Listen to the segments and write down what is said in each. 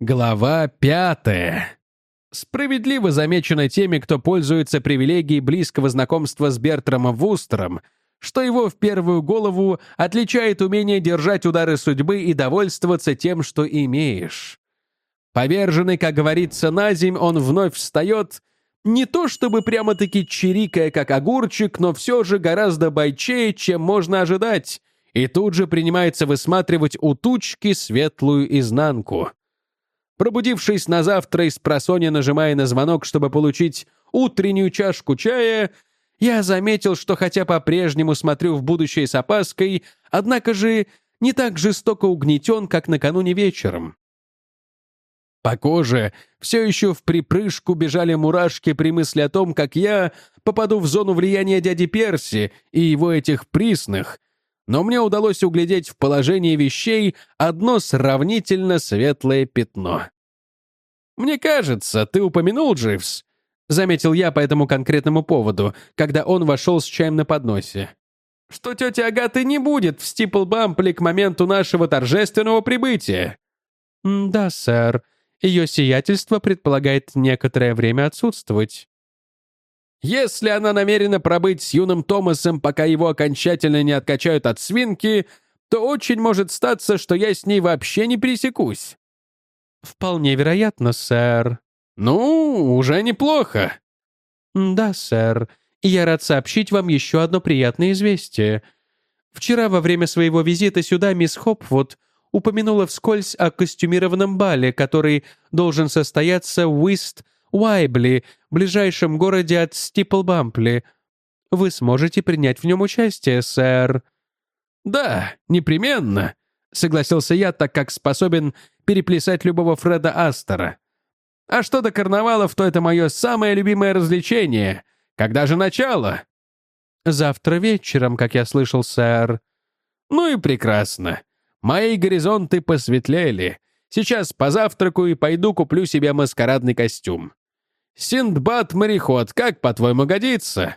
Глава пятая. Справедливо замечено теми, кто пользуется привилегией близкого знакомства с Бертрамом Вустером, что его в первую голову отличает умение держать удары судьбы и довольствоваться тем, что имеешь. Поверженный, как говорится, на земь, он вновь встает, не то чтобы прямо-таки чирикая, как огурчик, но все же гораздо бойчее, чем можно ожидать, и тут же принимается высматривать у тучки светлую изнанку. Пробудившись на завтра и с просонья нажимая на звонок, чтобы получить утреннюю чашку чая, я заметил, что хотя по-прежнему смотрю в будущее с опаской, однако же не так жестоко угнетен, как накануне вечером. По коже все еще в припрыжку бежали мурашки при мысли о том, как я попаду в зону влияния дяди Перси и его этих присных, но мне удалось углядеть в положении вещей одно сравнительно светлое пятно. «Мне кажется, ты упомянул, Дживс», — заметил я по этому конкретному поводу, когда он вошел с чаем на подносе, «что тетя Агаты не будет в Стиплбампле к моменту нашего торжественного прибытия». «Да, сэр. Ее сиятельство предполагает некоторое время отсутствовать». Если она намерена пробыть с юным Томасом, пока его окончательно не откачают от свинки, то очень может статься, что я с ней вообще не пересекусь». «Вполне вероятно, сэр». «Ну, уже неплохо». «Да, сэр. Я рад сообщить вам еще одно приятное известие. Вчера во время своего визита сюда мисс Хопвуд упомянула вскользь о костюмированном бале, который должен состояться в Уист Уайбли, ближайшем городе от Стиплбампли. Вы сможете принять в нем участие, сэр». «Да, непременно», — согласился я, так как способен переплясать любого Фреда Астера. «А что до карнавалов, то это мое самое любимое развлечение. Когда же начало?» «Завтра вечером, как я слышал, сэр». «Ну и прекрасно. Мои горизонты посветлели. Сейчас позавтракаю и пойду куплю себе маскарадный костюм. Синдбад-мореход, как, по-твоему, годится?»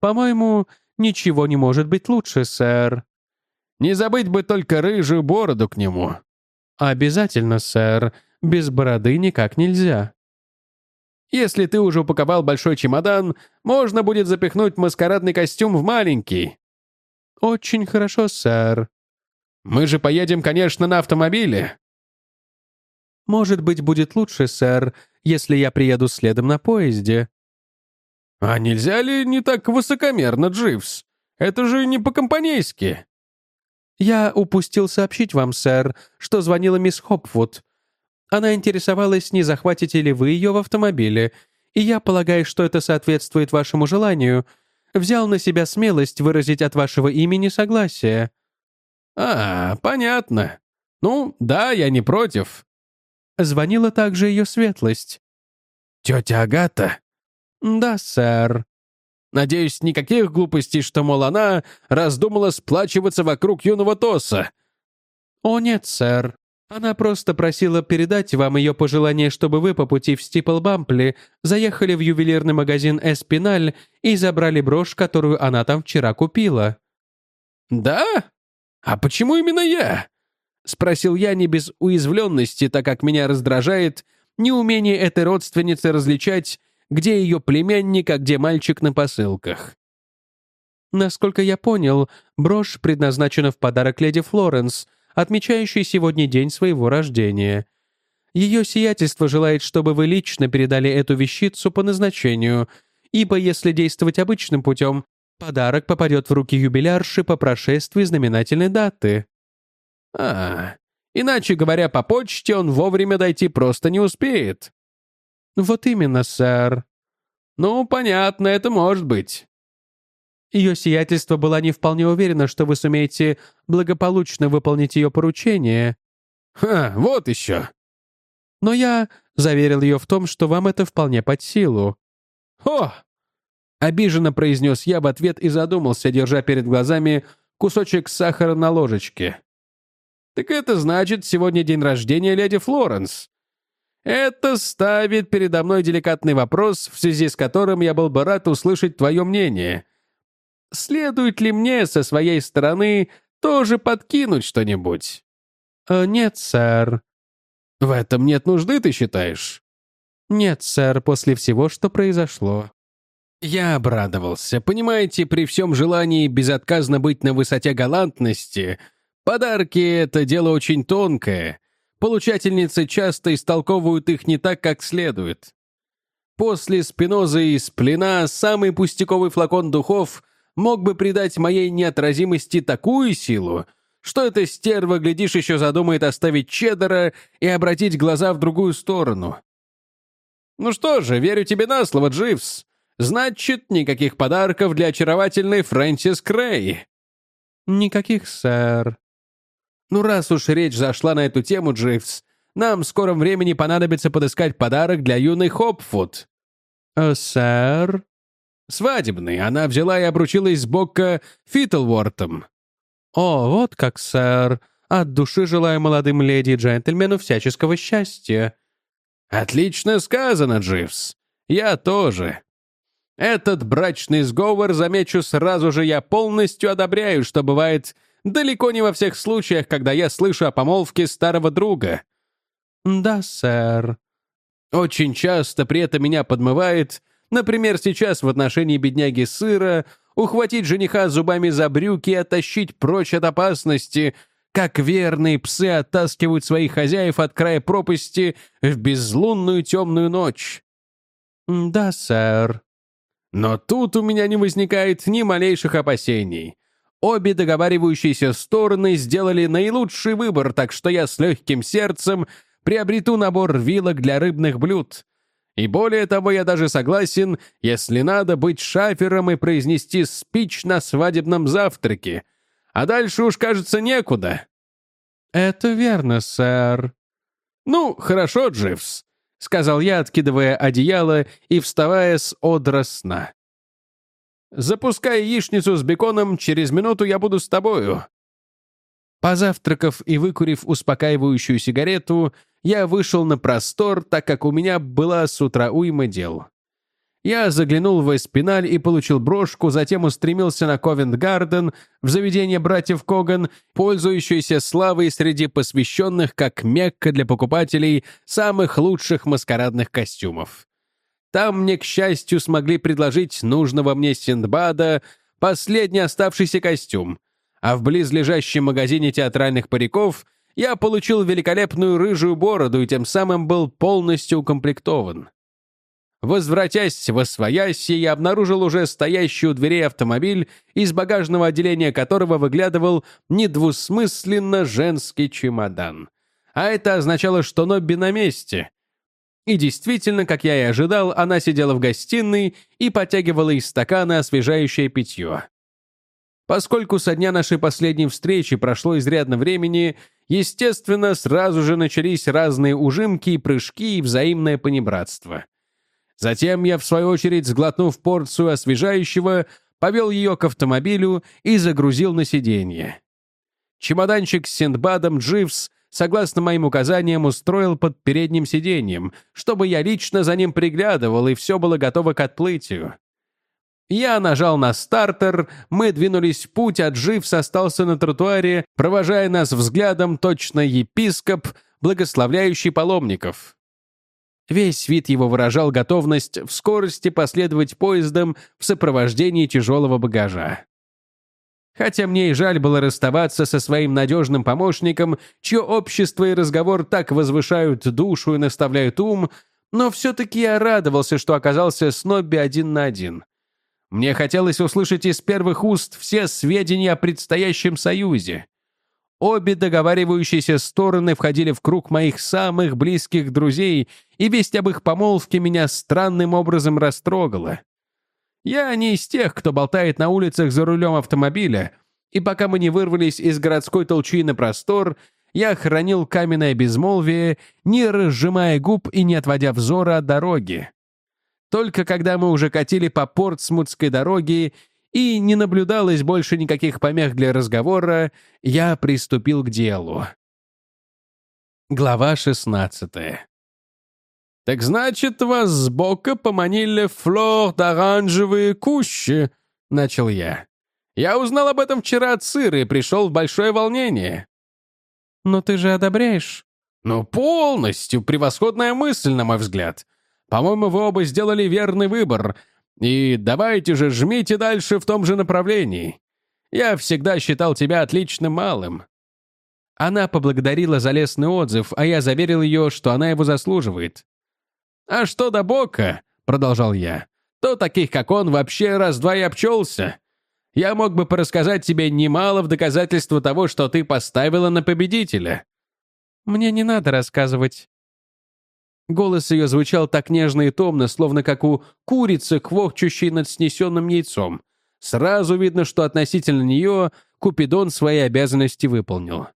«По-моему, ничего не может быть лучше, сэр». «Не забыть бы только рыжую бороду к нему». «Обязательно, сэр. Без бороды никак нельзя». «Если ты уже упаковал большой чемодан, можно будет запихнуть маскарадный костюм в маленький». «Очень хорошо, сэр». «Мы же поедем, конечно, на автомобиле». «Может быть, будет лучше, сэр, если я приеду следом на поезде». «А нельзя ли не так высокомерно, Дживс? Это же не по-компанейски». «Я упустил сообщить вам, сэр, что звонила мисс Хопвуд. Она интересовалась, не захватите ли вы ее в автомобиле, и я полагаю, что это соответствует вашему желанию. Взял на себя смелость выразить от вашего имени согласие». «А, понятно. Ну, да, я не против. Звонила также ее светлость. «Тетя Агата?» «Да, сэр». «Надеюсь, никаких глупостей, что, мол, она раздумала сплачиваться вокруг юного Тоса». «О, нет, сэр. Она просто просила передать вам ее пожелание, чтобы вы по пути в Стиплбампли заехали в ювелирный магазин «Эспиналь» и забрали брошь, которую она там вчера купила». «Да? А почему именно я?» — спросил я не без уязвленности, так как меня раздражает неумение этой родственницы различать, где ее племянник, а где мальчик на посылках. Насколько я понял, брошь предназначена в подарок леди Флоренс, отмечающей сегодня день своего рождения. Ее сиятельство желает, чтобы вы лично передали эту вещицу по назначению, ибо если действовать обычным путем, подарок попадет в руки юбилярши по прошествии знаменательной даты. А, иначе говоря, по почте он вовремя дойти просто не успеет. Вот именно, сэр. Ну, понятно, это может быть. Ее сиятельство была не вполне уверена, что вы сумеете благополучно выполнить ее поручение. Ха, вот еще. Но я заверил ее в том, что вам это вполне под силу. О! Обиженно произнес я в ответ и задумался, держа перед глазами кусочек сахара на ложечке. Так это значит, сегодня день рождения леди Флоренс. Это ставит передо мной деликатный вопрос, в связи с которым я был бы рад услышать твое мнение. Следует ли мне со своей стороны тоже подкинуть что-нибудь? Э, «Нет, сэр». В этом нет нужды, ты считаешь? Нет, сэр, после всего, что произошло. Я обрадовался. Понимаете, при всем желании безотказно быть на высоте галантности, подарки — это дело очень тонкое. Получательницы часто истолковывают их не так, как следует. После спинозы и сплена самый пустяковый флакон духов мог бы придать моей неотразимости такую силу, что эта стерва, глядишь, еще задумает оставить чеддера и обратить глаза в другую сторону. Ну что же, верю тебе на слово, Дживс. Значит, никаких подарков для очаровательной Фрэнсис Крей. Никаких, сэр. Ну, раз уж речь зашла на эту тему, Дживс, нам в скором времени понадобится подыскать подарок для юной Хопфуд. Э, сэр? Свадебный. Она взяла и обручилась с Бокко Фитлвортом. О, вот как, сэр. От души желаю молодым леди и джентльмену всяческого счастья. Отлично сказано, Дживс. Я тоже. Этот брачный сговор, замечу сразу же, я полностью одобряю, что бывает далеко не во всех случаях, когда я слышу о помолвке старого друга. Да, сэр. Очень часто при этом меня подмывает, например, сейчас в отношении бедняги сыра, ухватить жениха зубами за брюки и оттащить прочь от опасности, как верные псы оттаскивают своих хозяев от края пропасти в безлунную темную ночь. Да, сэр. Но тут у меня не возникает ни малейших опасений. Обе договаривающиеся стороны сделали наилучший выбор, так что я с легким сердцем приобрету набор вилок для рыбных блюд. И более того, я даже согласен, если надо, быть шафером и произнести спич на свадебном завтраке. А дальше уж, кажется, некуда. «Это верно, сэр». «Ну, хорошо, Дживс. — сказал я, откидывая одеяло и вставая с одра сна. «Запускай яичницу с беконом, через минуту я буду с тобою». Позавтракав и выкурив успокаивающую сигарету, я вышел на простор, так как у меня была с утра уйма дел. Я заглянул в Эспиналь и получил брошку, затем устремился на Ковент-Гарден, в заведение братьев Коган, пользующееся славой среди посвященных как Мекка для покупателей самых лучших маскарадных костюмов. Там мне, к счастью, смогли предложить нужного мне Синдбада последний оставшийся костюм, а в близлежащем магазине театральных париков я получил великолепную рыжую бороду и тем самым был полностью укомплектован. Возвратясь во свояси, я обнаружил уже стоящий у дверей автомобиль, из багажного отделения которого выглядывал недвусмысленно женский чемодан. А это означало, что Нобби на месте. И действительно, как я и ожидал, она сидела в гостиной и потягивала из стакана освежающее питье. Поскольку со дня нашей последней встречи прошло изрядно времени, естественно, сразу же начались разные ужимки прыжки и взаимное понебратство. Затем я, в свою очередь, сглотнув порцию освежающего, повел ее к автомобилю и загрузил на сиденье. Чемоданчик с Синдбадом Дживс, согласно моим указаниям, устроил под передним сиденьем, чтобы я лично за ним приглядывал, и все было готово к отплытию. Я нажал на стартер, мы двинулись в путь, а Дживс остался на тротуаре, провожая нас взглядом точно епископ, благословляющий паломников. Весь вид его выражал готовность в скорости последовать поездом в сопровождении тяжелого багажа. Хотя мне и жаль было расставаться со своим надежным помощником, чье общество и разговор так возвышают душу и наставляют ум, но все-таки я радовался, что оказался с Нобби один на один. Мне хотелось услышать из первых уст все сведения о предстоящем союзе. Обе договаривающиеся стороны входили в круг моих самых близких друзей, и весть об их помолвке меня странным образом растрогала. Я не из тех, кто болтает на улицах за рулем автомобиля, и пока мы не вырвались из городской толчи на простор, я хранил каменное безмолвие, не разжимая губ и не отводя взора от дороги. Только когда мы уже катили по Портсмутской дороге, и не наблюдалось больше никаких помех для разговора, я приступил к делу. Глава 16 «Так значит, вас сбоку поманили флор оранжевые кущи», — начал я. «Я узнал об этом вчера от сыра и пришел в большое волнение». «Но ты же одобряешь?» «Ну, полностью превосходная мысль, на мой взгляд. По-моему, вы оба сделали верный выбор. И давайте же жмите дальше в том же направлении. Я всегда считал тебя отличным малым». Она поблагодарила за лестный отзыв, а я заверил ее, что она его заслуживает. «А что до Бока?» — продолжал я. «То таких, как он, вообще раз-два и обчелся. Я мог бы порассказать тебе немало в доказательство того, что ты поставила на победителя». «Мне не надо рассказывать». Голос ее звучал так нежно и томно, словно как у курицы, квохчущей над снесенным яйцом. Сразу видно, что относительно нее Купидон свои обязанности выполнил.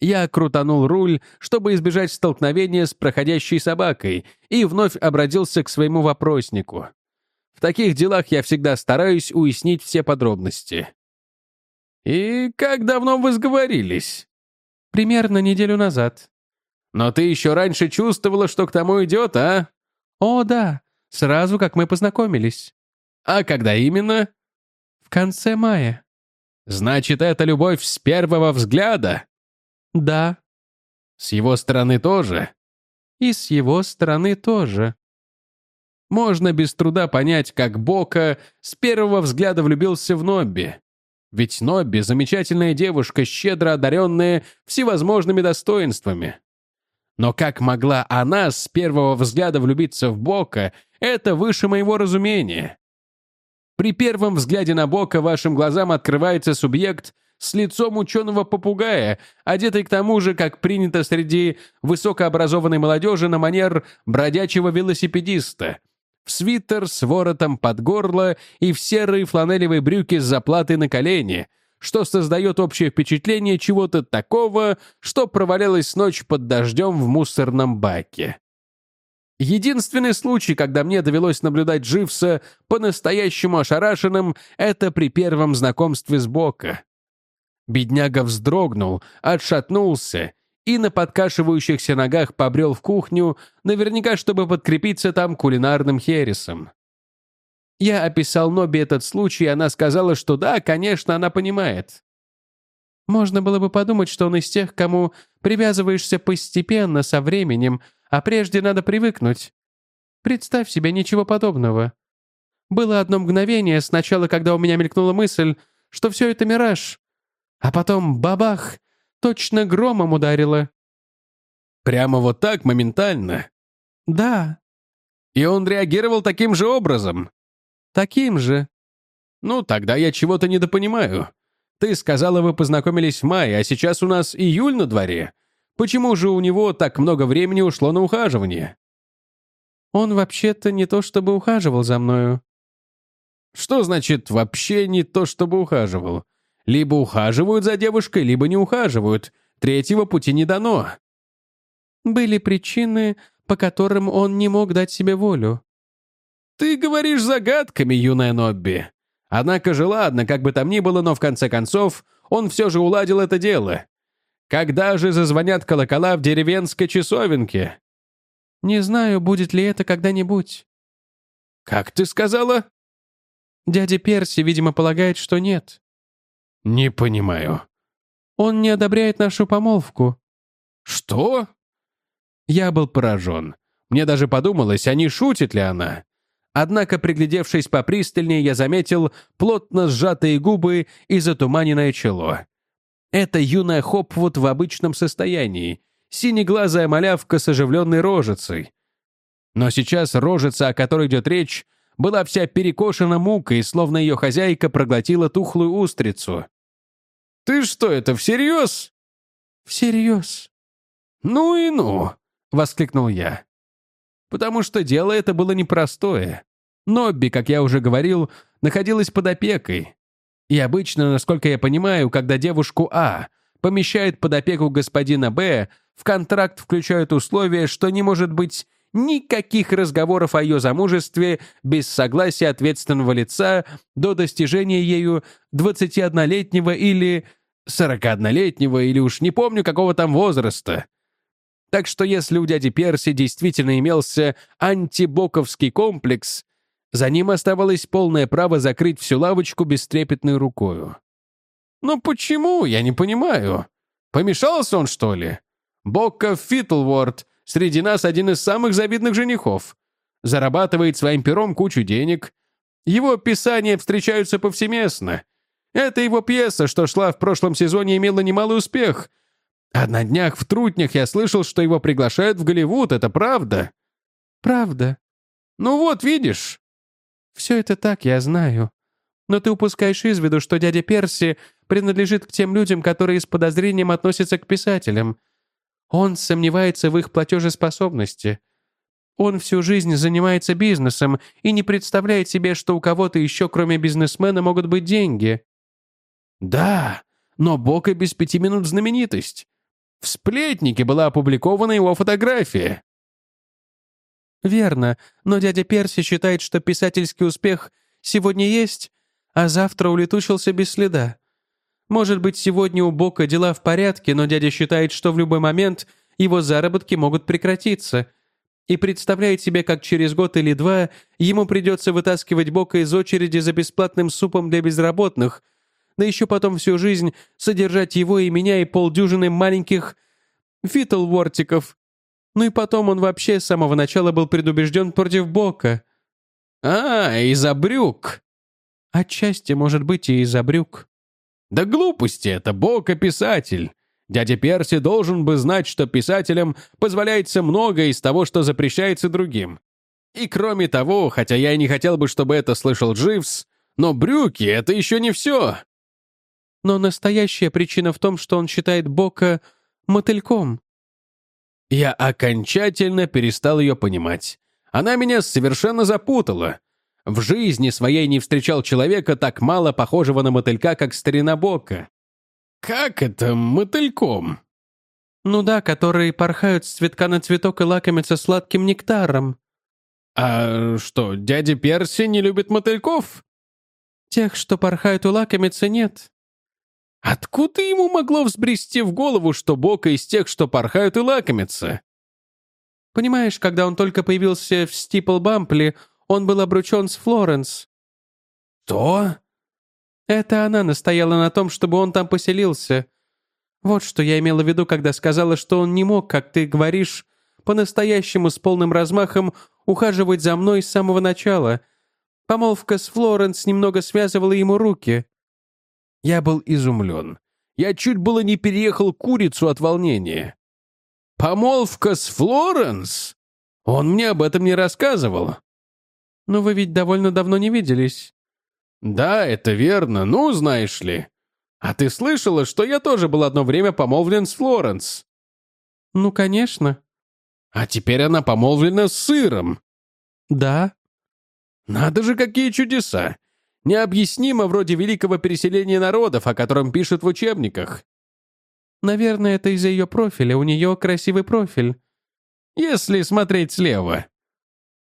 Я крутанул руль, чтобы избежать столкновения с проходящей собакой, и вновь обратился к своему вопроснику. В таких делах я всегда стараюсь уяснить все подробности. «И как давно вы сговорились?» «Примерно неделю назад». «Но ты еще раньше чувствовала, что к тому идет, а?» «О, да, сразу как мы познакомились». «А когда именно?» «В конце мая». «Значит, это любовь с первого взгляда?» «Да». «С его стороны тоже?» «И с его стороны тоже». Можно без труда понять, как Бока с первого взгляда влюбился в Нобби. Ведь Нобби — замечательная девушка, щедро одаренная всевозможными достоинствами. Но как могла она с первого взгляда влюбиться в Бока, это выше моего разумения. При первом взгляде на Бока вашим глазам открывается субъект с лицом ученого-попугая, одетый к тому же, как принято среди высокообразованной молодежи на манер бродячего велосипедиста, в свитер с воротом под горло и в серые фланелевые брюки с заплатой на колени, что создает общее впечатление чего-то такого, что провалилось ночь под дождем в мусорном баке. Единственный случай, когда мне довелось наблюдать Дживса по-настоящему ошарашенным, это при первом знакомстве с Бока. Бедняга вздрогнул, отшатнулся и на подкашивающихся ногах побрел в кухню, наверняка, чтобы подкрепиться там кулинарным хересом. Я описал Ноби этот случай, и она сказала, что да, конечно, она понимает. Можно было бы подумать, что он из тех, кому привязываешься постепенно, со временем, а прежде надо привыкнуть. Представь себе ничего подобного. Было одно мгновение, сначала, когда у меня мелькнула мысль, что все это мираж, а потом бабах, Точно громом ударило». «Прямо вот так, моментально?» «Да». «И он реагировал таким же образом?» «Таким же». «Ну, тогда я чего-то недопонимаю. Ты сказала, вы познакомились в мае, а сейчас у нас июль на дворе. Почему же у него так много времени ушло на ухаживание?» «Он вообще-то не то чтобы ухаживал за мною». «Что значит «вообще не то чтобы ухаживал»? Либо ухаживают за девушкой, либо не ухаживают. Третьего пути не дано. Были причины, по которым он не мог дать себе волю. Ты говоришь загадками, юная Нобби. Однако же ладно, как бы там ни было, но в конце концов он все же уладил это дело. Когда же зазвонят колокола в деревенской часовенке? Не знаю, будет ли это когда-нибудь. Как ты сказала? Дядя Перси, видимо, полагает, что нет. «Не понимаю». «Он не одобряет нашу помолвку». «Что?» Я был поражен. Мне даже подумалось, а не шутит ли она. Однако, приглядевшись попристальнее, я заметил плотно сжатые губы и затуманенное чело. Это юная Хопвуд в обычном состоянии, синеглазая малявка с оживленной рожицей. Но сейчас рожица, о которой идет речь, была вся перекошена мукой, словно ее хозяйка проглотила тухлую устрицу. «Ты что, это всерьез?» «Всерьез». «Ну и ну!» — воскликнул я. Потому что дело это было непростое. Нобби, как я уже говорил, находилась под опекой. И обычно, насколько я понимаю, когда девушку А помещает под опеку господина Б, в контракт включают условие, что не может быть никаких разговоров о ее замужестве без согласия ответственного лица до достижения ею 21-летнего или 41-летнего или уж не помню какого там возраста. Так что если у дяди Перси действительно имелся антибоковский комплекс, за ним оставалось полное право закрыть всю лавочку бестрепетной рукою. «Но почему? Я не понимаю. Помешался он, что ли? Бокко Фитлворд среди нас один из самых завидных женихов. Зарабатывает своим пером кучу денег. Его писания встречаются повсеместно. Это его пьеса, что шла в прошлом сезоне, имела немалый успех. А на днях в Трутнях я слышал, что его приглашают в Голливуд, это правда?» «Правда». «Ну вот, видишь». «Все это так, я знаю. Но ты упускаешь из виду, что дядя Перси принадлежит к тем людям, которые с подозрением относятся к писателям. Он сомневается в их платежеспособности. Он всю жизнь занимается бизнесом и не представляет себе, что у кого-то еще, кроме бизнесмена, могут быть деньги». «Да, но Бока без пяти минут знаменитость. В «Сплетнике» была опубликована его фотография. «Верно, но дядя Перси считает, что писательский успех сегодня есть, а завтра улетучился без следа. Может быть, сегодня у Бока дела в порядке, но дядя считает, что в любой момент его заработки могут прекратиться, и представляет себе, как через год или два ему придется вытаскивать Бока из очереди за бесплатным супом для безработных — да еще потом всю жизнь содержать его и меня и полдюжины маленьких фитлвортиков. Ну и потом он вообще с самого начала был предубежден против Бока. А, из-за брюк. Отчасти, может быть, и из-за брюк. Да глупости, это Бока писатель. Дядя Перси должен бы знать, что писателям позволяется многое из того, что запрещается другим. И кроме того, хотя я и не хотел бы, чтобы это слышал Дживс, но брюки — это еще не все. Но настоящая причина в том, что он считает Бока мотыльком. Я окончательно перестал ее понимать. Она меня совершенно запутала. В жизни своей не встречал человека так мало похожего на мотылька, как старина Бока. Как это мотыльком? Ну да, которые порхают с цветка на цветок и лакомятся сладким нектаром. А что, дядя Перси не любит мотыльков? Тех, что порхают и лакомятся, нет. Откуда ему могло взбрести в голову, что Бока из тех, что порхают и лакомятся? Понимаешь, когда он только появился в Стиплбампли, он был обручен с Флоренс. То? Это она настояла на том, чтобы он там поселился. Вот что я имела в виду, когда сказала, что он не мог, как ты говоришь, по-настоящему с полным размахом ухаживать за мной с самого начала. Помолвка с Флоренс немного связывала ему руки. Я был изумлен. Я чуть было не переехал курицу от волнения. «Помолвка с Флоренс? Он мне об этом не рассказывал». «Но вы ведь довольно давно не виделись». «Да, это верно. Ну, знаешь ли. А ты слышала, что я тоже был одно время помолвлен с Флоренс?» «Ну, конечно». «А теперь она помолвлена с сыром». «Да». «Надо же, какие чудеса! Необъяснимо вроде великого переселения народов, о котором пишут в учебниках. Наверное, это из-за ее профиля. У нее красивый профиль. Если смотреть слева.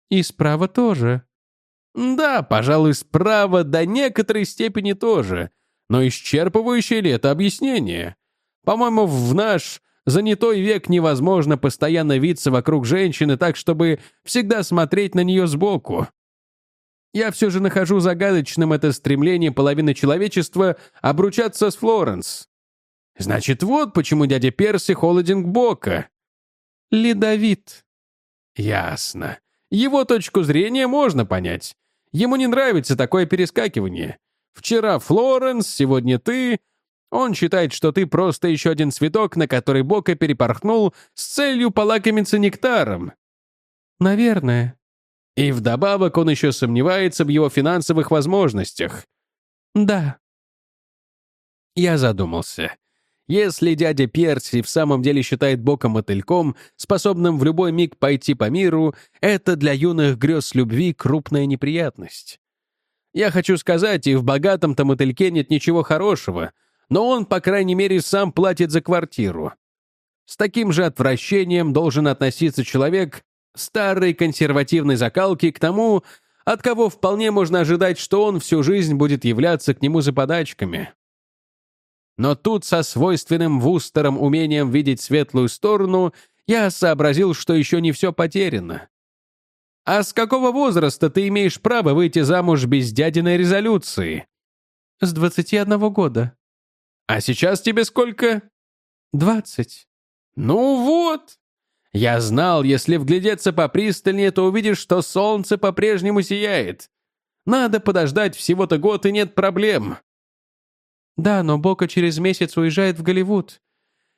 И справа тоже. Да, пожалуй, справа до некоторой степени тоже. Но исчерпывающее ли это объяснение? По-моему, в наш занятой век невозможно постоянно виться вокруг женщины так, чтобы всегда смотреть на нее сбоку. Я все же нахожу загадочным это стремление половины человечества обручаться с Флоренс. Значит, вот почему дядя Перси холоден к бока. Ледовит. Ясно. Его точку зрения можно понять. Ему не нравится такое перескакивание. Вчера Флоренс, сегодня ты. Он считает, что ты просто еще один цветок, на который Бока перепорхнул с целью полакомиться нектаром. Наверное. И вдобавок он еще сомневается в его финансовых возможностях. Да. Я задумался. Если дядя Перси в самом деле считает Бока мотыльком, способным в любой миг пойти по миру, это для юных грез любви крупная неприятность. Я хочу сказать, и в богатом-то мотыльке нет ничего хорошего, но он, по крайней мере, сам платит за квартиру. С таким же отвращением должен относиться человек, старой консервативной закалки к тому, от кого вполне можно ожидать, что он всю жизнь будет являться к нему за подачками. Но тут со свойственным Вустером умением видеть светлую сторону я сообразил, что еще не все потеряно. «А с какого возраста ты имеешь право выйти замуж без дядиной резолюции?» «С двадцати одного года». «А сейчас тебе сколько?» «Двадцать». «Ну вот!» Я знал, если вглядеться попристальнее, то увидишь, что солнце по-прежнему сияет. Надо подождать всего-то год, и нет проблем. Да, но Бока через месяц уезжает в Голливуд.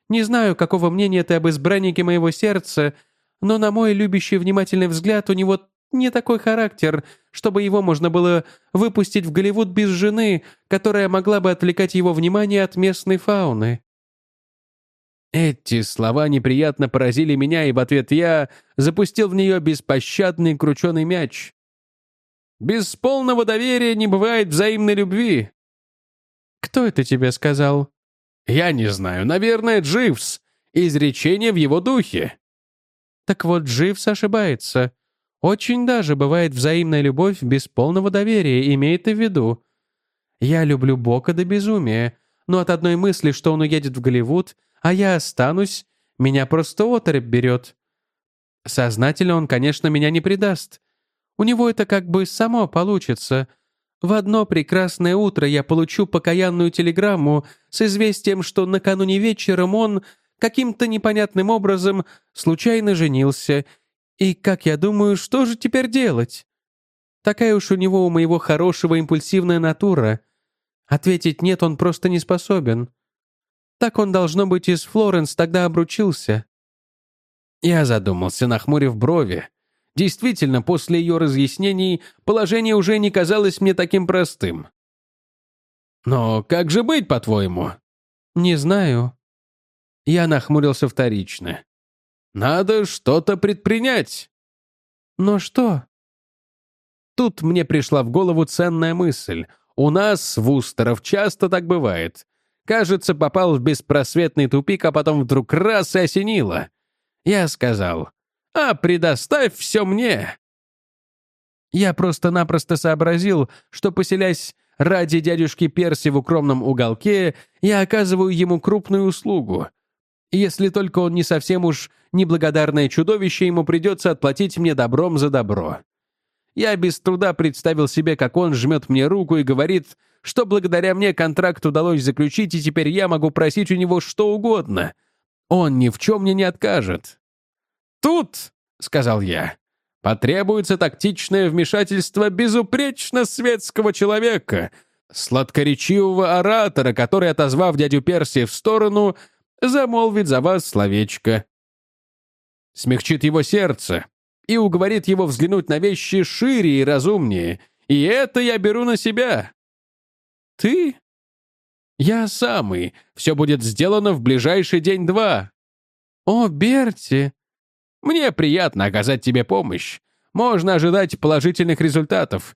Не знаю, какого мнения ты об избраннике моего сердца, но на мой любящий внимательный взгляд у него не такой характер, чтобы его можно было выпустить в Голливуд без жены, которая могла бы отвлекать его внимание от местной фауны. Эти слова неприятно поразили меня, и в ответ я запустил в нее беспощадный крученый мяч. Без полного доверия не бывает взаимной любви. Кто это тебе сказал? Я не знаю, наверное, Дживс. Изречение в его духе. Так вот, Дживс ошибается. Очень даже бывает взаимная любовь без полного доверия, имеет в виду. Я люблю Бока до безумия, но от одной мысли, что он уедет в Голливуд, а я останусь, меня просто оторопь берет. Сознательно он, конечно, меня не предаст. У него это как бы само получится. В одно прекрасное утро я получу покаянную телеграмму с известием, что накануне вечером он каким-то непонятным образом случайно женился. И, как я думаю, что же теперь делать? Такая уж у него у моего хорошего импульсивная натура. Ответить «нет» он просто не способен. Так он, должно быть, из Флоренс тогда обручился». Я задумался, нахмурив брови. Действительно, после ее разъяснений положение уже не казалось мне таким простым. «Но как же быть, по-твоему?» «Не знаю». Я нахмурился вторично. «Надо что-то предпринять». «Но что?» Тут мне пришла в голову ценная мысль. У нас, Вустеров, часто так бывает. Кажется, попал в беспросветный тупик, а потом вдруг раз и осенило. Я сказал, «А предоставь все мне!» Я просто-напросто сообразил, что, поселясь ради дядюшки Перси в укромном уголке, я оказываю ему крупную услугу. Если только он не совсем уж неблагодарное чудовище, ему придется отплатить мне добром за добро. Я без труда представил себе, как он жмет мне руку и говорит, что благодаря мне контракт удалось заключить, и теперь я могу просить у него что угодно. Он ни в чем мне не откажет. «Тут», — сказал я, — «потребуется тактичное вмешательство безупречно светского человека, сладкоречивого оратора, который, отозвав дядю Перси в сторону, замолвит за вас словечко. Смягчит его сердце, и уговорит его взглянуть на вещи шире и разумнее. И это я беру на себя. Ты? Я самый. Все будет сделано в ближайший день-два. О, Берти! Мне приятно оказать тебе помощь. Можно ожидать положительных результатов.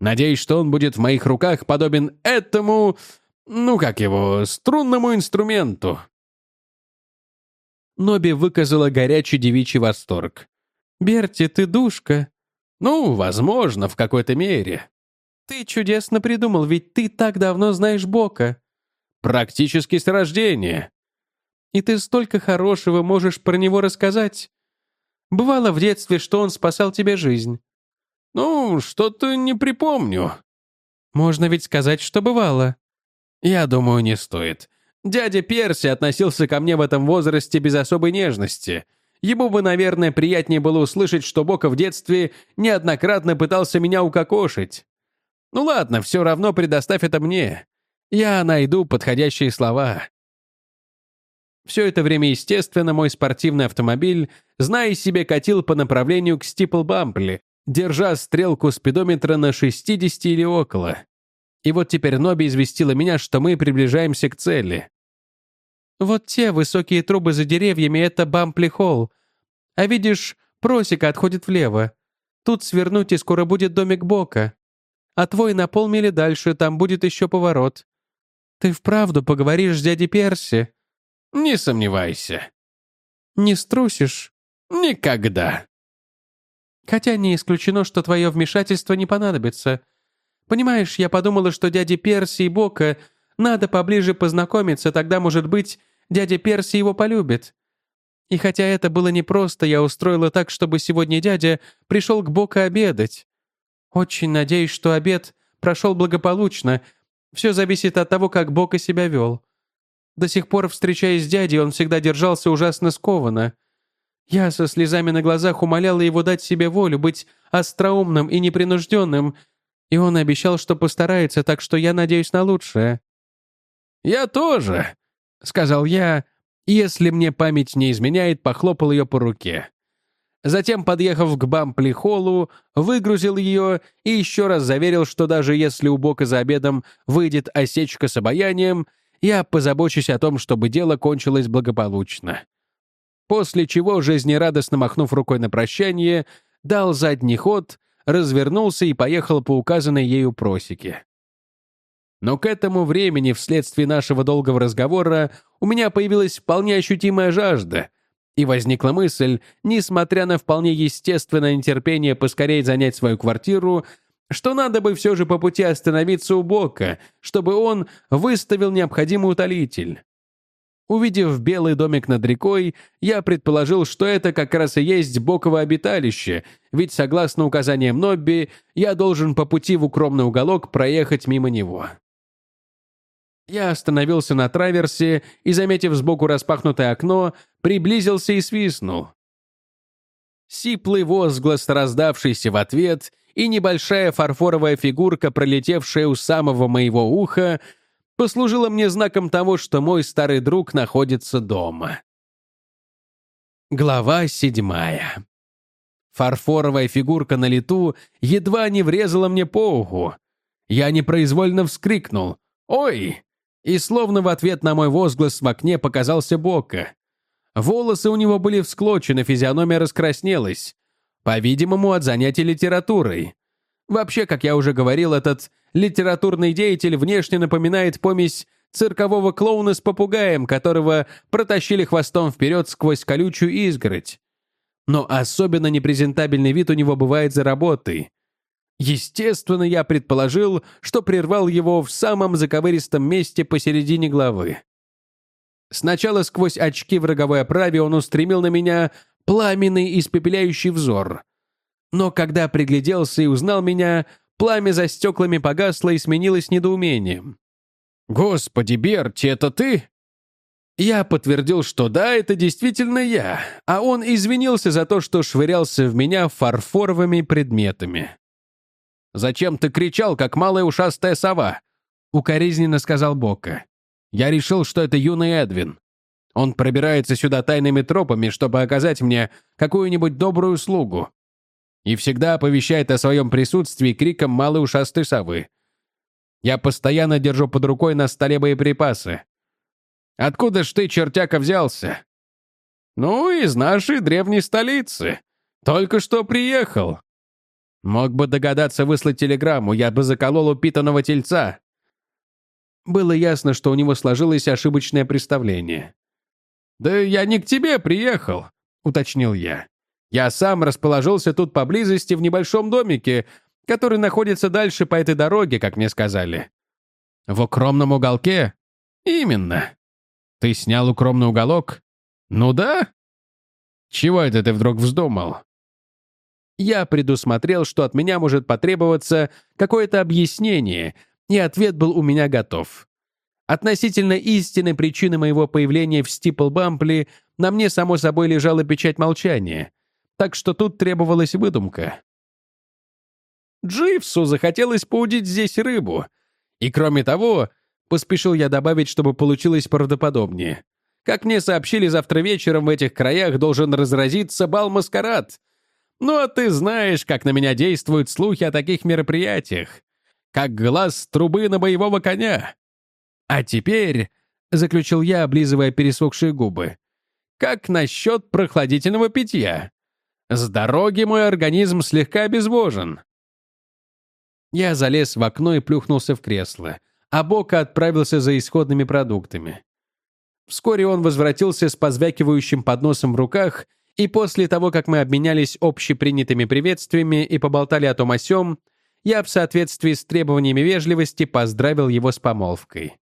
Надеюсь, что он будет в моих руках подобен этому, ну как его, струнному инструменту. Ноби выказала горячий девичий восторг. «Берти, ты душка». «Ну, возможно, в какой-то мере». «Ты чудесно придумал, ведь ты так давно знаешь Бока». «Практически с рождения». «И ты столько хорошего можешь про него рассказать. Бывало в детстве, что он спасал тебе жизнь». «Ну, что-то не припомню». «Можно ведь сказать, что бывало». «Я думаю, не стоит. Дядя Перси относился ко мне в этом возрасте без особой нежности». Ему бы, наверное, приятнее было услышать, что Бока в детстве неоднократно пытался меня укокошить. Ну ладно, все равно предоставь это мне. Я найду подходящие слова. Все это время, естественно, мой спортивный автомобиль, зная себе, катил по направлению к Стипл-Бампли, держа стрелку спидометра на 60 или около. И вот теперь Ноби известила меня, что мы приближаемся к цели. Вот те высокие трубы за деревьями — это Бампли-холл. А видишь, просека отходит влево. Тут свернуть, и скоро будет домик Бока. А твой на полмили дальше, там будет еще поворот. Ты вправду поговоришь с дядей Перси?» «Не сомневайся». «Не струсишь?» «Никогда». «Хотя не исключено, что твое вмешательство не понадобится. Понимаешь, я подумала, что дяде Перси и Бока надо поближе познакомиться, тогда, может быть, Дядя Перси его полюбит. И хотя это было непросто, я устроила так, чтобы сегодня дядя пришел к Бока обедать. Очень надеюсь, что обед прошел благополучно. Все зависит от того, как Бока себя вел. До сих пор, встречаясь с дядей, он всегда держался ужасно скованно. Я со слезами на глазах умоляла его дать себе волю, быть остроумным и непринужденным, и он обещал, что постарается, так что я надеюсь на лучшее». «Я тоже», — сказал я, если мне память не изменяет, похлопал ее по руке. Затем, подъехав к Бампли-холлу, выгрузил ее и еще раз заверил, что даже если у Бока за обедом выйдет осечка с обаянием, я позабочусь о том, чтобы дело кончилось благополучно. После чего, жизнерадостно махнув рукой на прощание, дал задний ход, развернулся и поехал по указанной ею просеке. Но к этому времени, вследствие нашего долгого разговора, у меня появилась вполне ощутимая жажда — и возникла мысль, несмотря на вполне естественное нетерпение поскорее занять свою квартиру, что надо бы все же по пути остановиться у Бока, чтобы он выставил необходимый утолитель. Увидев белый домик над рекой, я предположил, что это как раз и есть Боково обиталище, ведь, согласно указаниям Нобби, я должен по пути в укромный уголок проехать мимо него. Я остановился на траверсе и, заметив сбоку распахнутое окно, приблизился и свистнул. Сиплый возглас, раздавшийся в ответ, и небольшая фарфоровая фигурка, пролетевшая у самого моего уха, послужила мне знаком того, что мой старый друг находится дома. Глава седьмая. Фарфоровая фигурка на лету едва не врезала мне по уху. Я непроизвольно вскрикнул. «Ой!» И словно в ответ на мой возглас в окне показался Бока. Волосы у него были всклочены, физиономия раскраснелась. По-видимому, от занятий литературой. Вообще, как я уже говорил, этот литературный деятель внешне напоминает помесь циркового клоуна с попугаем, которого протащили хвостом вперед сквозь колючую изгородь. Но особенно непрезентабельный вид у него бывает за работой. Естественно, я предположил, что прервал его в самом заковыристом месте посередине главы. Сначала сквозь очки в роговой оправе он устремил на меня пламенный испепеляющий взор. Но когда пригляделся и узнал меня, пламя за стеклами погасло и сменилось недоумением. «Господи, Берти, это ты?» Я подтвердил, что да, это действительно я, а он извинился за то, что швырялся в меня фарфоровыми предметами. Зачем ты кричал, как малая ушастая сова?» — укоризненно сказал Бока. «Я решил, что это юный Эдвин. Он пробирается сюда тайными тропами, чтобы оказать мне какую-нибудь добрую услугу. И всегда оповещает о своем присутствии криком малой ушастой совы. Я постоянно держу под рукой на столе боеприпасы. Откуда ж ты, чертяка, взялся?» «Ну, из нашей древней столицы. Только что приехал», Мог бы догадаться выслать телеграмму, я бы заколол упитанного тельца. Было ясно, что у него сложилось ошибочное представление. «Да я не к тебе приехал», — уточнил я. «Я сам расположился тут поблизости в небольшом домике, который находится дальше по этой дороге, как мне сказали». «В укромном уголке?» «Именно». «Ты снял укромный уголок?» «Ну да». «Чего это ты вдруг вздумал?» Я предусмотрел, что от меня может потребоваться какое-то объяснение, и ответ был у меня готов. Относительно истинной причины моего появления в Стиплбампли на мне, само собой, лежала печать молчания, так что тут требовалась выдумка. Дживсу захотелось поудить здесь рыбу. И кроме того, поспешил я добавить, чтобы получилось правдоподобнее. Как мне сообщили, завтра вечером в этих краях должен разразиться бал-маскарад — ну а ты знаешь, как на меня действуют слухи о таких мероприятиях. Как глаз трубы на боевого коня. А теперь, — заключил я, облизывая пересохшие губы, — как насчет прохладительного питья? С дороги мой организм слегка обезвожен. Я залез в окно и плюхнулся в кресло, а Бока отправился за исходными продуктами. Вскоре он возвратился с позвякивающим подносом в руках — и после того, как мы обменялись общепринятыми приветствиями и поболтали о том о сём, я в соответствии с требованиями вежливости поздравил его с помолвкой.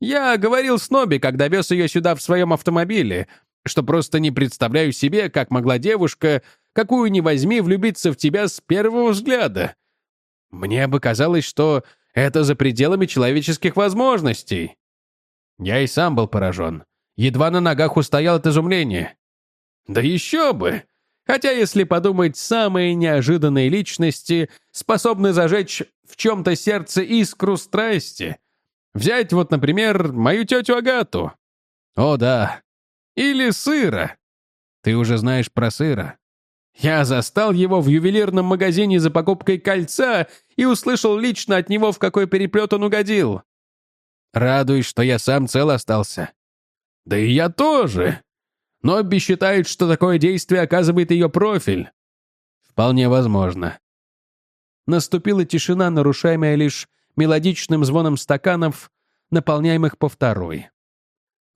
Я говорил с Ноби, когда вез ее сюда в своем автомобиле, что просто не представляю себе, как могла девушка, какую ни возьми, влюбиться в тебя с первого взгляда. Мне бы казалось, что это за пределами человеческих возможностей. Я и сам был поражен. Едва на ногах устоял от изумления. Да еще бы! Хотя, если подумать, самые неожиданные личности способны зажечь в чем-то сердце искру страсти. Взять вот, например, мою тетю Агату. О, да. Или сыра. Ты уже знаешь про сыра. Я застал его в ювелирном магазине за покупкой кольца и услышал лично от него, в какой переплет он угодил. Радуюсь, что я сам цел остался. Да и я тоже. Нобби считает, что такое действие оказывает ее профиль. Вполне возможно. Наступила тишина, нарушаемая лишь мелодичным звоном стаканов, наполняемых по второй.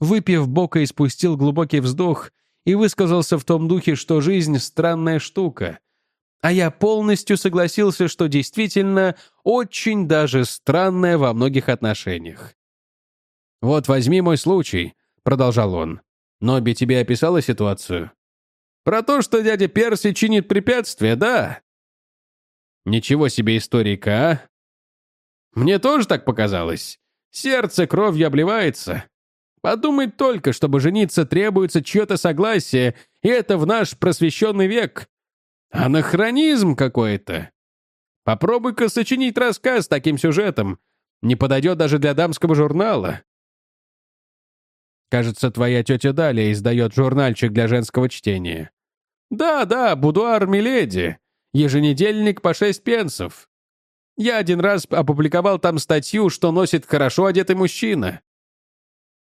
Выпив, Бока испустил глубокий вздох и высказался в том духе, что жизнь — странная штука. А я полностью согласился, что действительно очень даже странная во многих отношениях. «Вот возьми мой случай», — продолжал он. Ноби тебе описала ситуацию? Про то, что дядя Перси чинит препятствия, да? Ничего себе историка, а? Мне тоже так показалось. Сердце кровью обливается. Подумать только, чтобы жениться требуется чье-то согласие, и это в наш просвещенный век. Анахронизм какой-то. Попробуй-ка сочинить рассказ с таким сюжетом. Не подойдет даже для дамского журнала. Кажется, твоя тетя Далия издает журнальчик для женского чтения. Да-да, будуар Миледи. Еженедельник по шесть пенсов. Я один раз опубликовал там статью, что носит хорошо одетый мужчина.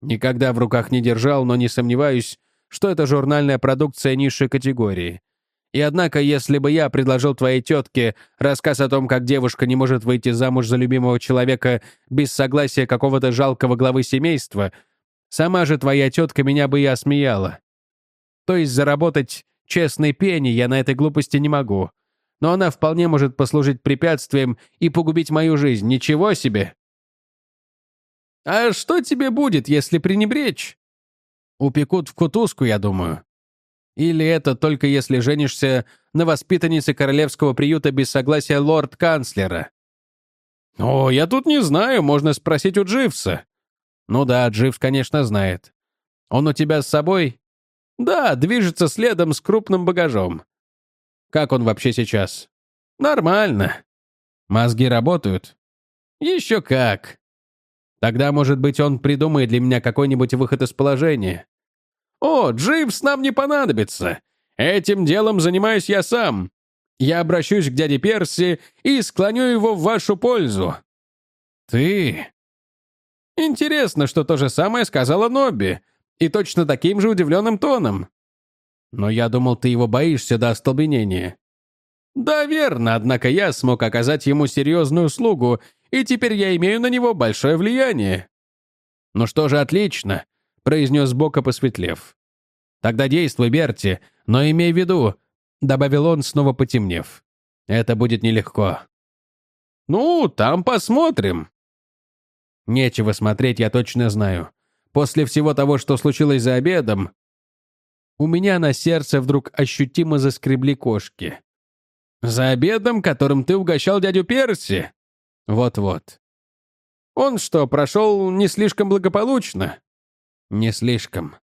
Никогда в руках не держал, но не сомневаюсь, что это журнальная продукция низшей категории. И однако, если бы я предложил твоей тетке рассказ о том, как девушка не может выйти замуж за любимого человека без согласия какого-то жалкого главы семейства — Сама же твоя тетка меня бы и осмеяла. То есть заработать честной пени я на этой глупости не могу. Но она вполне может послужить препятствием и погубить мою жизнь. Ничего себе! А что тебе будет, если пренебречь? Упекут в кутузку, я думаю. Или это только если женишься на воспитаннице королевского приюта без согласия лорд-канцлера? О, я тут не знаю, можно спросить у Дживса. «Ну да, Дживс, конечно, знает. Он у тебя с собой?» «Да, движется следом с крупным багажом». «Как он вообще сейчас?» «Нормально». «Мозги работают?» «Еще как». «Тогда, может быть, он придумает для меня какой-нибудь выход из положения». «О, Дживс нам не понадобится. Этим делом занимаюсь я сам. Я обращусь к дяде Перси и склоню его в вашу пользу». «Ты?» Интересно, что то же самое сказала Нобби, и точно таким же удивленным тоном. Но я думал, ты его боишься до остолбенения. Да, верно, однако я смог оказать ему серьезную услугу, и теперь я имею на него большое влияние. Ну что же, отлично, произнес Бока, посветлев. Тогда действуй, Берти, но имей в виду, добавил он, снова потемнев. Это будет нелегко. Ну, там посмотрим. Нечего смотреть, я точно знаю. После всего того, что случилось за обедом, у меня на сердце вдруг ощутимо заскребли кошки. За обедом, которым ты угощал дядю Перси? Вот-вот. Он что, прошел не слишком благополучно? Не слишком.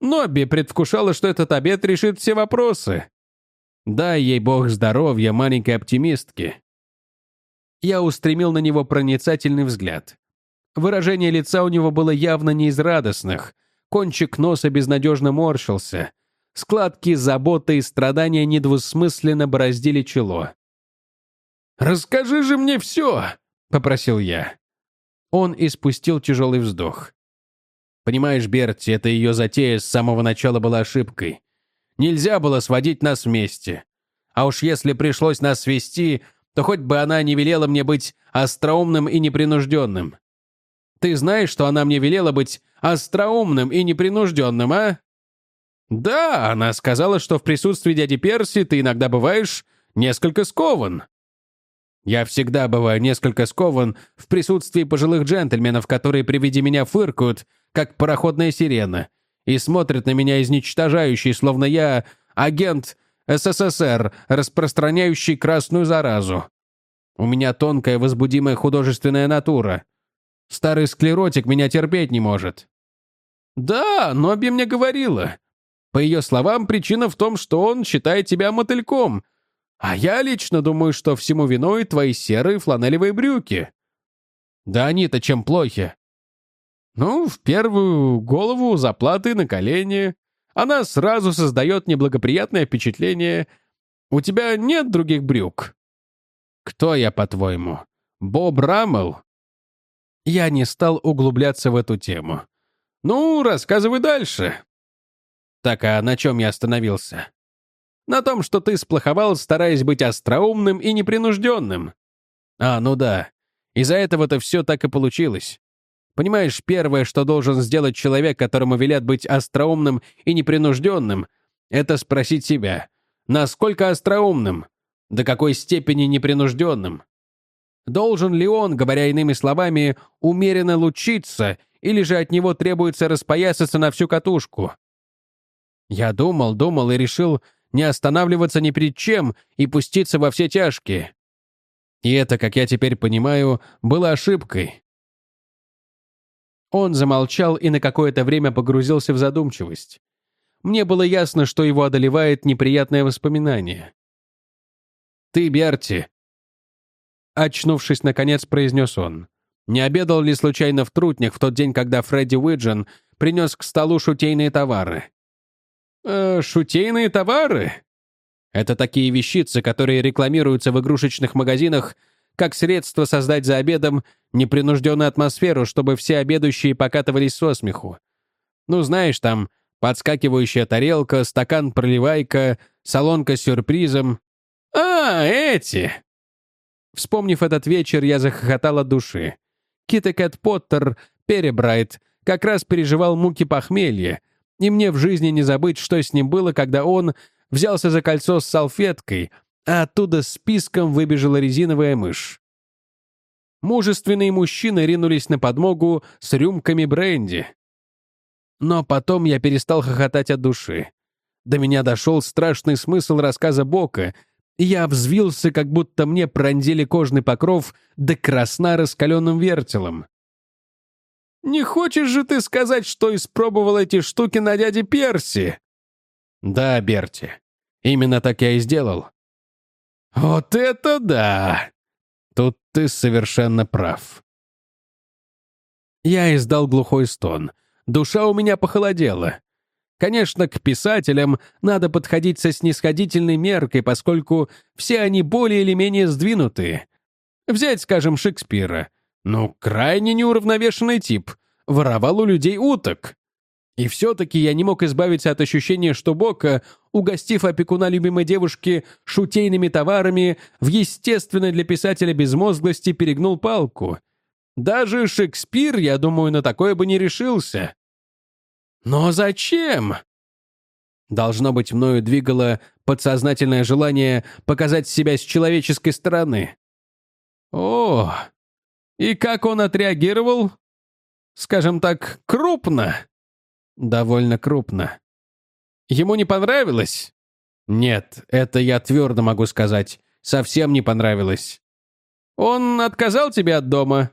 Нобби предвкушала, что этот обед решит все вопросы. Дай ей бог здоровья, маленькой оптимистки. Я устремил на него проницательный взгляд. Выражение лица у него было явно не из радостных. Кончик носа безнадежно морщился. Складки заботы и страдания недвусмысленно бороздили чело. «Расскажи же мне все!» — попросил я. Он испустил тяжелый вздох. «Понимаешь, Берти, это ее затея с самого начала была ошибкой. Нельзя было сводить нас вместе. А уж если пришлось нас свести, то хоть бы она не велела мне быть остроумным и непринужденным. Ты знаешь, что она мне велела быть остроумным и непринужденным, а? Да, она сказала, что в присутствии дяди Перси ты иногда бываешь несколько скован. Я всегда бываю несколько скован в присутствии пожилых джентльменов, которые при виде меня фыркают, как пароходная сирена, и смотрят на меня изничтожающий, словно я агент СССР, распространяющий красную заразу. У меня тонкая возбудимая художественная натура. Старый склеротик меня терпеть не может». «Да, но Ноби мне говорила. По ее словам, причина в том, что он считает тебя мотыльком. А я лично думаю, что всему виной твои серые фланелевые брюки». «Да они-то чем плохи?» «Ну, в первую голову заплаты на колени. Она сразу создает неблагоприятное впечатление. У тебя нет других брюк?» «Кто я, по-твоему? Боб Раммел?» Я не стал углубляться в эту тему. «Ну, рассказывай дальше». «Так, а на чем я остановился?» «На том, что ты сплоховал, стараясь быть остроумным и непринужденным». «А, ну да. Из-за этого-то все так и получилось. Понимаешь, первое, что должен сделать человек, которому велят быть остроумным и непринужденным, это спросить себя, насколько остроумным, до какой степени непринужденным. Должен ли он, говоря иными словами, умеренно лучиться, или же от него требуется распоясаться на всю катушку? Я думал, думал и решил не останавливаться ни перед чем и пуститься во все тяжкие. И это, как я теперь понимаю, было ошибкой. Он замолчал и на какое-то время погрузился в задумчивость. Мне было ясно, что его одолевает неприятное воспоминание. «Ты, Берти!» Очнувшись, наконец, произнес он. «Не обедал ли случайно в Трутнях в тот день, когда Фредди Уиджин принес к столу шутейные товары?» «Э, «Шутейные товары?» Это такие вещицы, которые рекламируются в игрушечных магазинах как средство создать за обедом непринужденную атмосферу, чтобы все обедающие покатывались со смеху. Ну, знаешь, там подскакивающая тарелка, стакан-проливайка, солонка с сюрпризом. «А, эти!» Вспомнив этот вечер, я захохотал от души. Кит Поттер, Перебрайт, как раз переживал муки похмелья, и мне в жизни не забыть, что с ним было, когда он взялся за кольцо с салфеткой, а оттуда списком выбежала резиновая мышь. Мужественные мужчины ринулись на подмогу с рюмками бренди. Но потом я перестал хохотать от души. До меня дошел страшный смысл рассказа Бока, и я взвился, как будто мне пронзили кожный покров до красна раскаленным вертелом. «Не хочешь же ты сказать, что испробовал эти штуки на дяде Перси?» «Да, Берти. Именно так я и сделал». «Вот это да!» Тут ты совершенно прав. Я издал глухой стон. Душа у меня похолодела. Конечно, к писателям надо подходить со снисходительной меркой, поскольку все они более или менее сдвинутые. Взять, скажем, Шекспира. Ну, крайне неуравновешенный тип. Воровал у людей уток. И все-таки я не мог избавиться от ощущения, что Бока, угостив опекуна любимой девушки шутейными товарами, в естественной для писателя безмозглости перегнул палку. Даже Шекспир, я думаю, на такое бы не решился. Но зачем? Должно быть, мною двигало подсознательное желание показать себя с человеческой стороны. О, и как он отреагировал? Скажем так, крупно. Довольно крупно. Ему не понравилось? Нет, это я твердо могу сказать. Совсем не понравилось. Он отказал тебе от дома?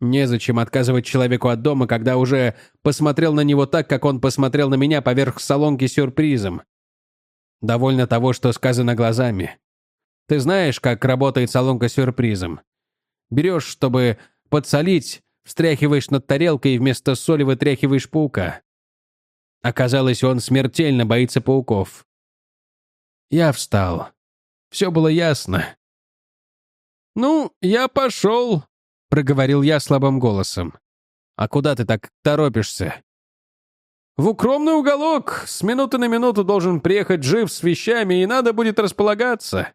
Незачем отказывать человеку от дома, когда уже посмотрел на него так, как он посмотрел на меня поверх салонки сюрпризом. Довольно того, что сказано глазами. Ты знаешь, как работает салонка сюрпризом. Берешь, чтобы подсолить, встряхиваешь над тарелкой и вместо соли вытряхиваешь паука. Оказалось, он смертельно боится пауков. Я встал. Все было ясно. «Ну, я пошел», — проговорил я слабым голосом. «А куда ты так торопишься?» «В укромный уголок. С минуты на минуту должен приехать жив с вещами, и надо будет располагаться».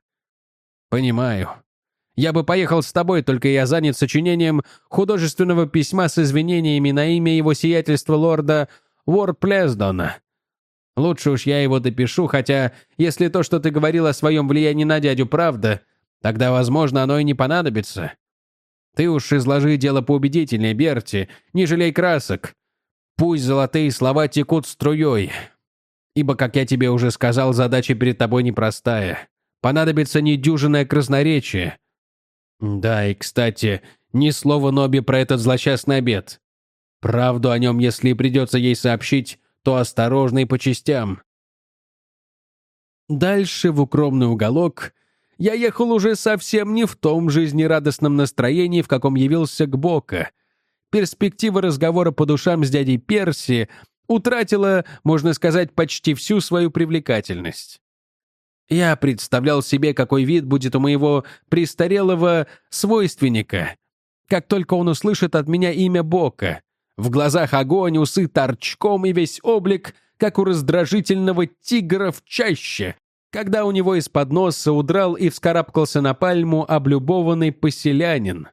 «Понимаю. Я бы поехал с тобой, только я занят сочинением художественного письма с извинениями на имя его сиятельства лорда Уорплездона. Лучше уж я его допишу, хотя, если то, что ты говорил о своем влиянии на дядю, правда, тогда, возможно, оно и не понадобится. Ты уж изложи дело поубедительнее, Берти, не жалей красок. Пусть золотые слова текут струей. Ибо, как я тебе уже сказал, задача перед тобой непростая. Понадобится недюжинное красноречие. Да, и, кстати, Ни слова Ноби про этот злосчастный обед. Правду о нем, если и придется ей сообщить, то осторожно и по частям. Дальше, в укромный уголок, я ехал уже совсем не в том жизнерадостном настроении, в каком явился к Бока. Перспектива разговора по душам с дядей Перси утратила, можно сказать, почти всю свою привлекательность. Я представлял себе, какой вид будет у моего престарелого свойственника, как только он услышит от меня имя Бока. В глазах огонь, усы торчком и весь облик, как у раздражительного тигра в чаще, когда у него из-под носа удрал и вскарабкался на пальму облюбованный поселянин.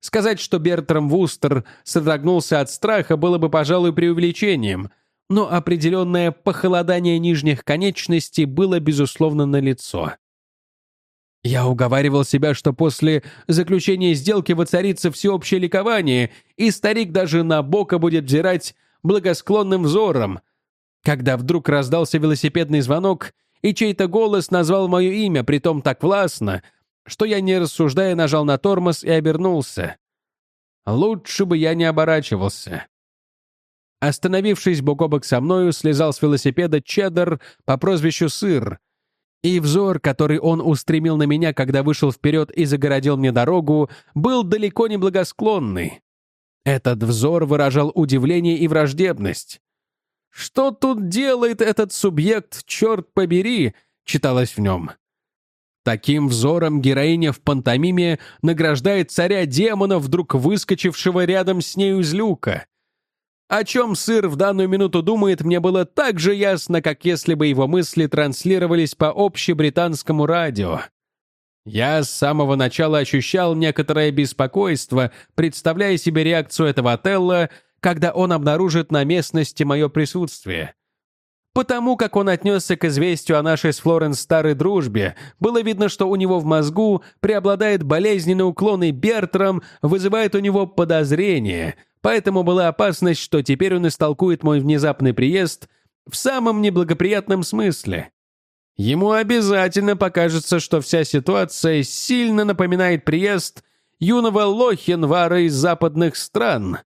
Сказать, что Бертрам Вустер содрогнулся от страха, было бы, пожалуй, преувеличением, но определенное похолодание нижних конечностей было, безусловно, налицо. Я уговаривал себя, что после заключения сделки воцарится всеобщее ликование, и старик даже на бока будет взирать благосклонным взором, когда вдруг раздался велосипедный звонок, и чей-то голос назвал мое имя, притом так властно, что я, не рассуждая, нажал на тормоз и обернулся. Лучше бы я не оборачивался. Остановившись бок о бок со мною, слезал с велосипеда Чеддер по прозвищу Сыр, и взор, который он устремил на меня, когда вышел вперед и загородил мне дорогу, был далеко не благосклонный. Этот взор выражал удивление и враждебность. «Что тут делает этот субъект, черт побери?» — читалось в нем. Таким взором героиня в пантомиме награждает царя демонов, вдруг выскочившего рядом с нею из люка. О чем сыр в данную минуту думает, мне было так же ясно, как если бы его мысли транслировались по общебританскому радио. Я с самого начала ощущал некоторое беспокойство, представляя себе реакцию этого отелла, когда он обнаружит на местности мое присутствие. Потому как он отнесся к известию о нашей с Флоренс старой дружбе, было видно, что у него в мозгу преобладает болезненный уклон, и Бертрам вызывает у него подозрение — Поэтому была опасность, что теперь он истолкует мой внезапный приезд в самом неблагоприятном смысле. Ему обязательно покажется, что вся ситуация сильно напоминает приезд юного Лохенвара из западных стран.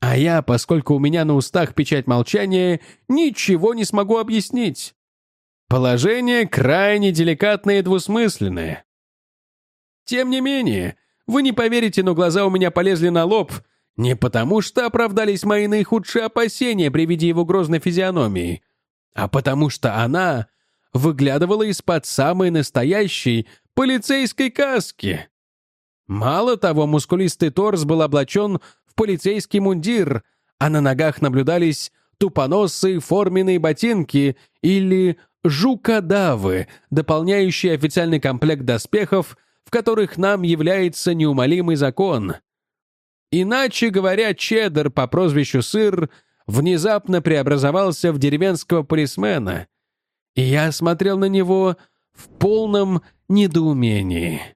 А я, поскольку у меня на устах печать молчания, ничего не смогу объяснить. Положение крайне деликатное и двусмысленное. Тем не менее, вы не поверите, но глаза у меня полезли на лоб — не потому, что оправдались мои наихудшие опасения при виде его грозной физиономии, а потому что она выглядывала из-под самой настоящей полицейской каски. Мало того, мускулистый торс был облачен в полицейский мундир, а на ногах наблюдались тупоносые форменные ботинки или жукодавы, дополняющие официальный комплект доспехов, в которых нам является неумолимый закон. Иначе говоря, Чеддер по прозвищу Сыр внезапно преобразовался в деревенского полисмена, и я смотрел на него в полном недоумении.